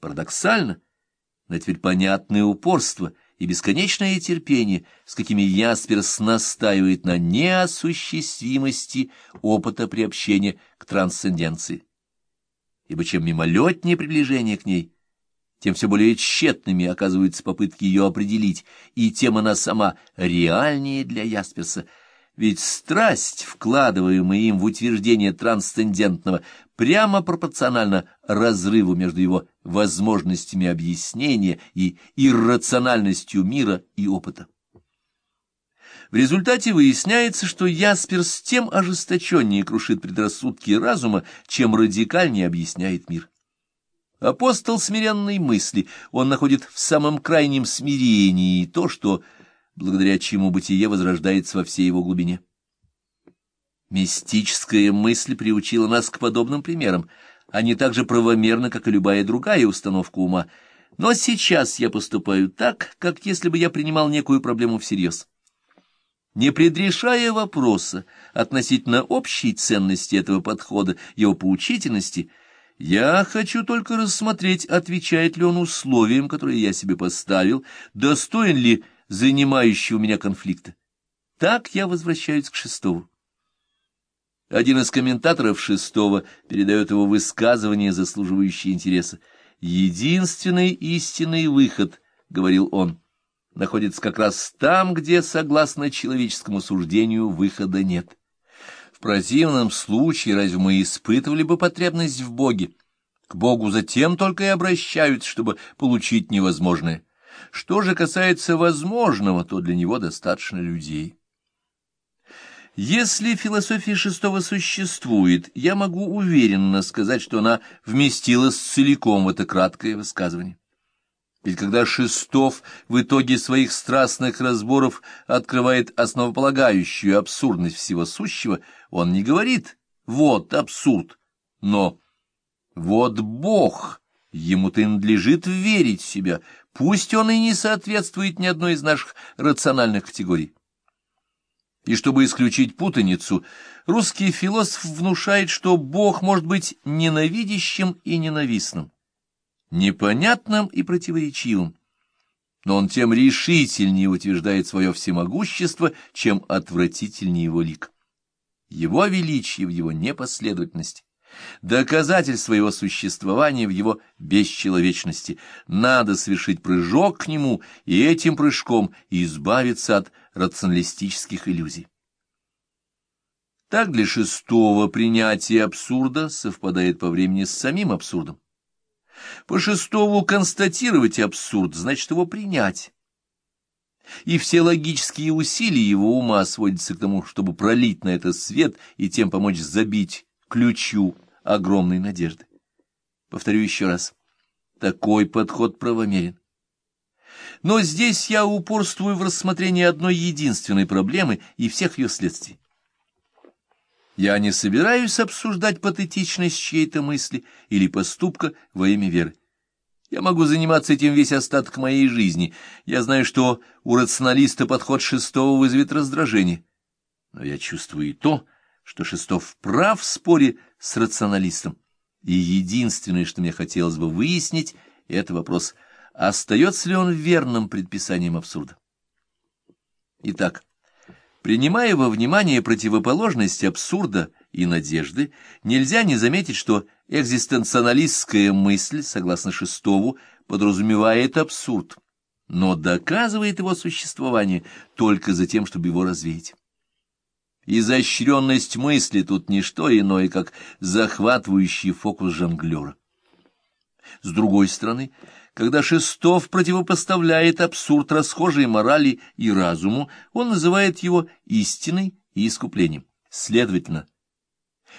Парадоксально, но теперь понятное упорство и бесконечное терпение, с какими Ясперс настаивает на неосуществимости опыта приобщения к трансценденции. Ибо чем мимолетнее приближение к ней, тем все более тщетными оказываются попытки ее определить, и тем она сама реальнее для Ясперса — ведь страсть, вкладываемая им в утверждение трансцендентного, прямо пропорциональна разрыву между его возможностями объяснения и иррациональностью мира и опыта. В результате выясняется, что Ясперс тем ожесточеннее крушит предрассудки разума, чем радикальнее объясняет мир. Апостол смиренной мысли, он находит в самом крайнем смирении то, что благодаря чему бытие возрождается во всей его глубине. Мистическая мысль приучила нас к подобным примерам. Они так же правомерны, как и любая другая установка ума. Но сейчас я поступаю так, как если бы я принимал некую проблему всерьез. Не предрешая вопроса относительно общей ценности этого подхода, его поучительности, я хочу только рассмотреть, отвечает ли он условиям, которые я себе поставил, достоин ли занимающего меня конфликта. Так я возвращаюсь к Шестову. Один из комментаторов Шестого передает его высказывание, заслуживающее интереса. «Единственный истинный выход, — говорил он, — находится как раз там, где, согласно человеческому суждению, выхода нет. В противном случае разве мы испытывали бы потребность в Боге? К Богу затем только и обращаются, чтобы получить невозможное. Что же касается возможного, то для него достаточно людей. Если философия шестого существует, я могу уверенно сказать, что она вместилась целиком в это краткое высказывание. Ведь когда Шестов в итоге своих страстных разборов открывает основополагающую абсурдность всего сущего, он не говорит «вот абсурд», но «вот Бог», ему-то и надлежит верить в себя, пусть он и не соответствует ни одной из наших рациональных категорий. И чтобы исключить путаницу, русский философ внушает, что Бог может быть ненавидящим и ненавистным, непонятным и противоречивым, но он тем решительнее утверждает свое всемогущество, чем отвратительнее его лик. Его величие в его непоследовательности доказательство его существования в его бесчеловечности. Надо совершить прыжок к нему и этим прыжком избавиться от рационалистических иллюзий. Так для шестого принятия абсурда совпадает по времени с самим абсурдом. По шестому констатировать абсурд значит его принять. И все логические усилия его ума сводятся к тому, чтобы пролить на это свет и тем помочь забить ключу огромной надежды. Повторю еще раз, такой подход правомерен. Но здесь я упорствую в рассмотрении одной единственной проблемы и всех ее следствий. Я не собираюсь обсуждать патетичность чьей-то мысли или поступка во имя веры. Я могу заниматься этим весь остаток моей жизни. Я знаю, что у рационалиста подход шестого вызовет раздражение. Но я чувствую и то, что Шестов прав в споре с рационалистом. И единственное, что мне хотелось бы выяснить, это вопрос, остается ли он верным предписанием абсурда. Итак, принимая во внимание противоположность абсурда и надежды, нельзя не заметить, что экзистенционалистская мысль, согласно Шестову, подразумевает абсурд, но доказывает его существование только за тем, чтобы его развеять. Изощренность мысли тут не что иное, как захватывающий фокус жонглера. С другой стороны, когда Шестов противопоставляет абсурд расхожей морали и разуму, он называет его истиной и искуплением. Следовательно,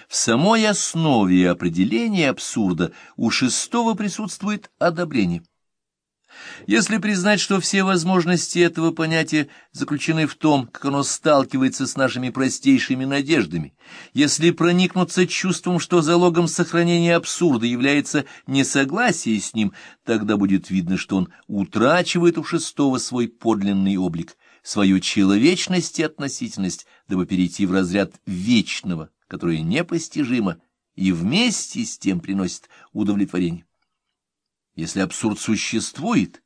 в самой основе определения абсурда у Шестого присутствует одобрение. Если признать, что все возможности этого понятия заключены в том, как оно сталкивается с нашими простейшими надеждами, если проникнуться чувством, что залогом сохранения абсурда является несогласие с ним, тогда будет видно, что он утрачивает у шестого свой подлинный облик, свою человечность и относительность, дабы перейти в разряд вечного, которое непостижимо и вместе с тем приносит удовлетворение. Если абсурд существует,